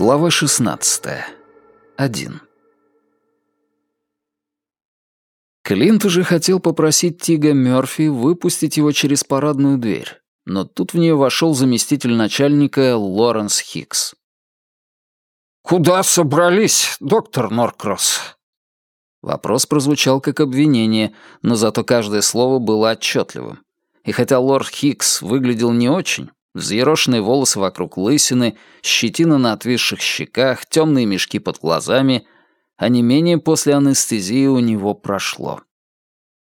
Глава 16. 1. Клинт уже хотел попросить Тига Мёрфи выпустить его через парадную дверь, но тут в нее вошел заместитель начальника Лоренс Хикс. «Куда собрались, доктор Норкросс?» Вопрос прозвучал как обвинение, но зато каждое слово было отчетливым. И хотя лорд Хикс выглядел не очень, взъерошенные волосы вокруг лысины, щетина на отвисших щеках, темные мешки под глазами — а не менее после анестезии у него прошло.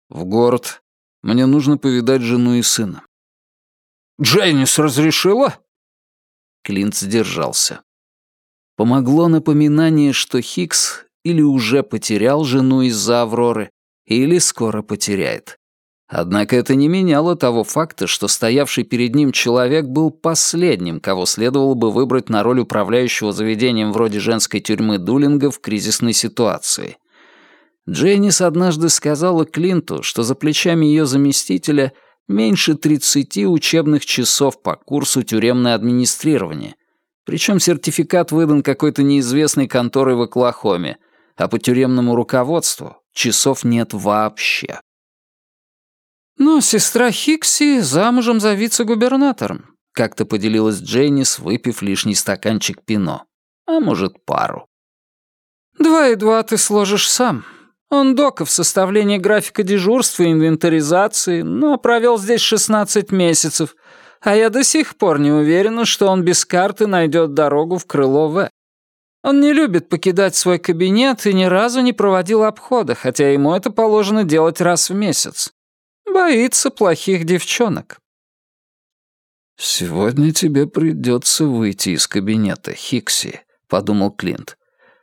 В город. Мне нужно повидать жену и сына. «Джейнис разрешила?» Клинт сдержался. Помогло напоминание, что Хикс или уже потерял жену из-за Авроры, или скоро потеряет. Однако это не меняло того факта, что стоявший перед ним человек был последним, кого следовало бы выбрать на роль управляющего заведением вроде женской тюрьмы Дулинга в кризисной ситуации. Дженнис однажды сказала Клинту, что за плечами ее заместителя меньше 30 учебных часов по курсу тюремное администрирование. Причем сертификат выдан какой-то неизвестной конторой в Оклахоме, а по тюремному руководству часов нет вообще. «Но сестра Хикси замужем за вице-губернатором», — как-то поделилась Джейнис, выпив лишний стаканчик пино. А может, пару. «Два и два ты сложишь сам. Он дока в составлении графика дежурства и инвентаризации, но провел здесь 16 месяцев, а я до сих пор не уверена, что он без карты найдет дорогу в крыло В. Он не любит покидать свой кабинет и ни разу не проводил обхода, хотя ему это положено делать раз в месяц. Боится плохих девчонок. «Сегодня тебе придется выйти из кабинета, Хикси», — подумал Клинт.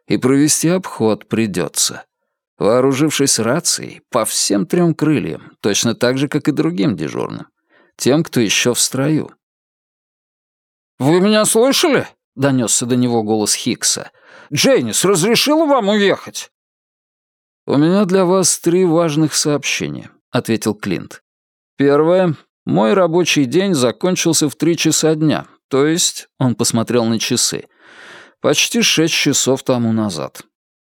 «И провести обход придется. Вооружившись рацией, по всем трем крыльям, точно так же, как и другим дежурным. Тем, кто еще в строю». «Вы меня слышали?» — донесся до него голос Хикса. «Джейнис разрешила вам уехать?» «У меня для вас три важных сообщения. — ответил Клинт. «Первое. Мой рабочий день закончился в три часа дня, то есть...» — он посмотрел на часы. «Почти шесть часов тому назад».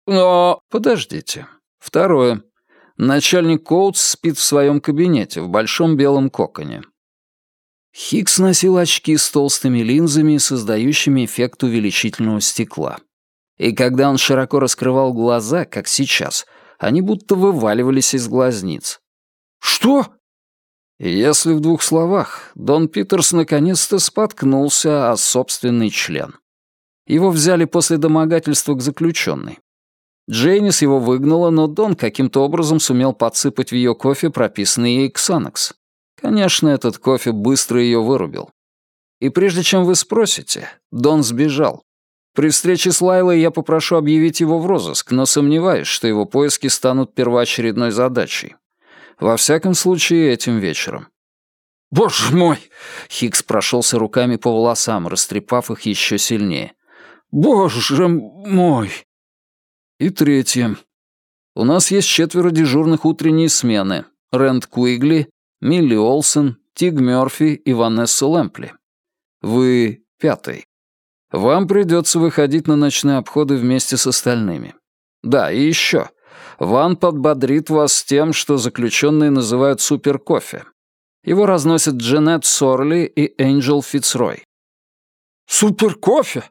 «Но...» «Подождите. Второе. Начальник Коутс спит в своем кабинете в большом белом коконе. Хикс носил очки с толстыми линзами, создающими эффект увеличительного стекла. И когда он широко раскрывал глаза, как сейчас, они будто вываливались из глазниц. «Что?» Если в двух словах, Дон Питерс наконец-то споткнулся о собственный член. Его взяли после домогательства к заключенной. Джейнис его выгнала, но Дон каким-то образом сумел подсыпать в ее кофе прописанный ей Ксанакс. Конечно, этот кофе быстро ее вырубил. И прежде чем вы спросите, Дон сбежал. При встрече с Лайлой я попрошу объявить его в розыск, но сомневаюсь, что его поиски станут первоочередной задачей. Во всяком случае, этим вечером. «Боже мой!» — Хикс прошелся руками по волосам, растрепав их еще сильнее. «Боже мой!» И третье. У нас есть четверо дежурных утренней смены. Рэнд Куигли, Милли Олсен, Тиг Мёрфи и Ванесса Лэмпли. Вы пятый. Вам придется выходить на ночные обходы вместе с остальными. Да, и еще. Ван подбодрит вас тем, что заключенные называют суперкофе. Его разносят Джанет Сорли и Энджел Фицрой. «Суперкофе?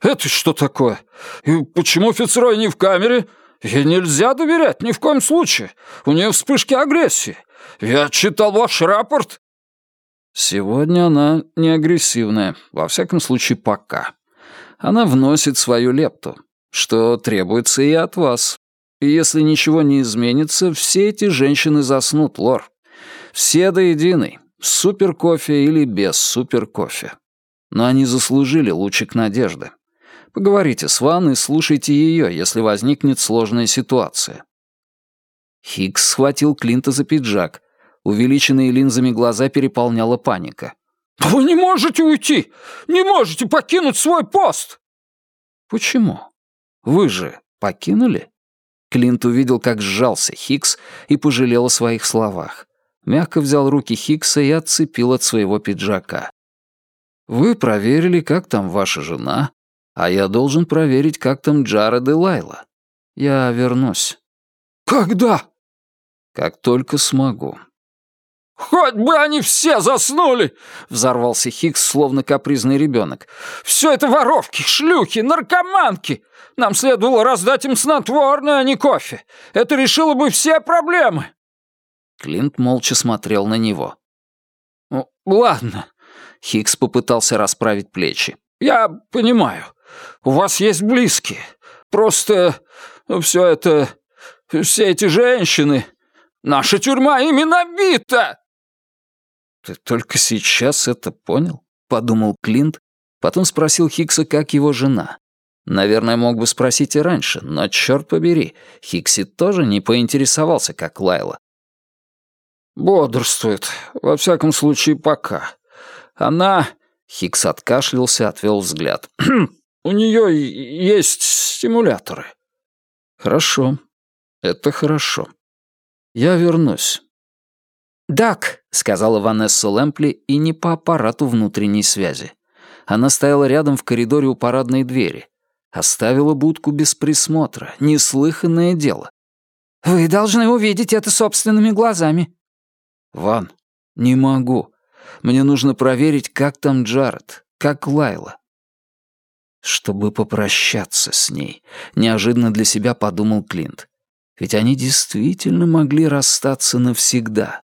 Это что такое? И почему Фицрой не в камере? Ей нельзя доверять ни в коем случае. У нее вспышки агрессии. Я читал ваш рапорт». «Сегодня она не агрессивная, во всяком случае пока. Она вносит свою лепту, что требуется и от вас, и если ничего не изменится, все эти женщины заснут, Лор. Все до единой, с суперкофе или без суперкофе. Но они заслужили лучик надежды. Поговорите с Ван и слушайте ее, если возникнет сложная ситуация. Хикс схватил Клинта за пиджак. Увеличенные линзами глаза переполняла паника. «Вы не можете уйти! Не можете покинуть свой пост!» «Почему? Вы же покинули?» Клинт увидел, как сжался Хикс и пожалел о своих словах. Мягко взял руки Хикса и отцепил от своего пиджака. «Вы проверили, как там ваша жена, а я должен проверить, как там Джаред и Лайла. Я вернусь». «Когда?» «Как только смогу. «Хоть бы они все заснули!» — взорвался Хикс, словно капризный ребенок. «Все это воровки, шлюхи, наркоманки! Нам следовало раздать им снотворное, а не кофе. Это решило бы все проблемы!» Клинт молча смотрел на него. «Ну, ладно», — Хикс попытался расправить плечи. «Я понимаю. У вас есть близкие. Просто все это... Все эти женщины... Наша тюрьма ими набита!» «Ты только сейчас это понял?» — подумал Клинт, потом спросил Хикса, как его жена. Наверное, мог бы спросить и раньше, но, черт побери, Хикси тоже не поинтересовался, как Лайла. «Бодрствует, во всяком случае, пока. Она...» — Хикс откашлялся, отвел взгляд. «У нее есть стимуляторы». «Хорошо. Это хорошо. Я вернусь. «Дак», — сказала Ванесса Лэмпли, и не по аппарату внутренней связи. Она стояла рядом в коридоре у парадной двери. Оставила будку без присмотра. Неслыханное дело. «Вы должны увидеть это собственными глазами». «Ван, не могу. Мне нужно проверить, как там Джаред, как Лайла». Чтобы попрощаться с ней, неожиданно для себя подумал Клинт. Ведь они действительно могли расстаться навсегда.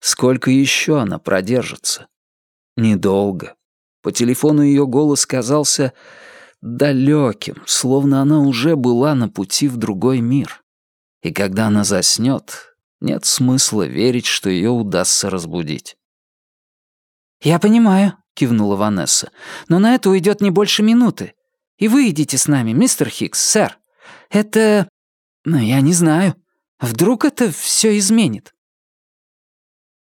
Сколько еще она продержится? Недолго. По телефону ее голос казался далеким, словно она уже была на пути в другой мир. И когда она заснет, нет смысла верить, что ее удастся разбудить. «Я понимаю», — кивнула Ванесса, «но на это уйдет не больше минуты. И вы идите с нами, мистер Хикс, сэр. Это... ну, я не знаю. Вдруг это все изменит?»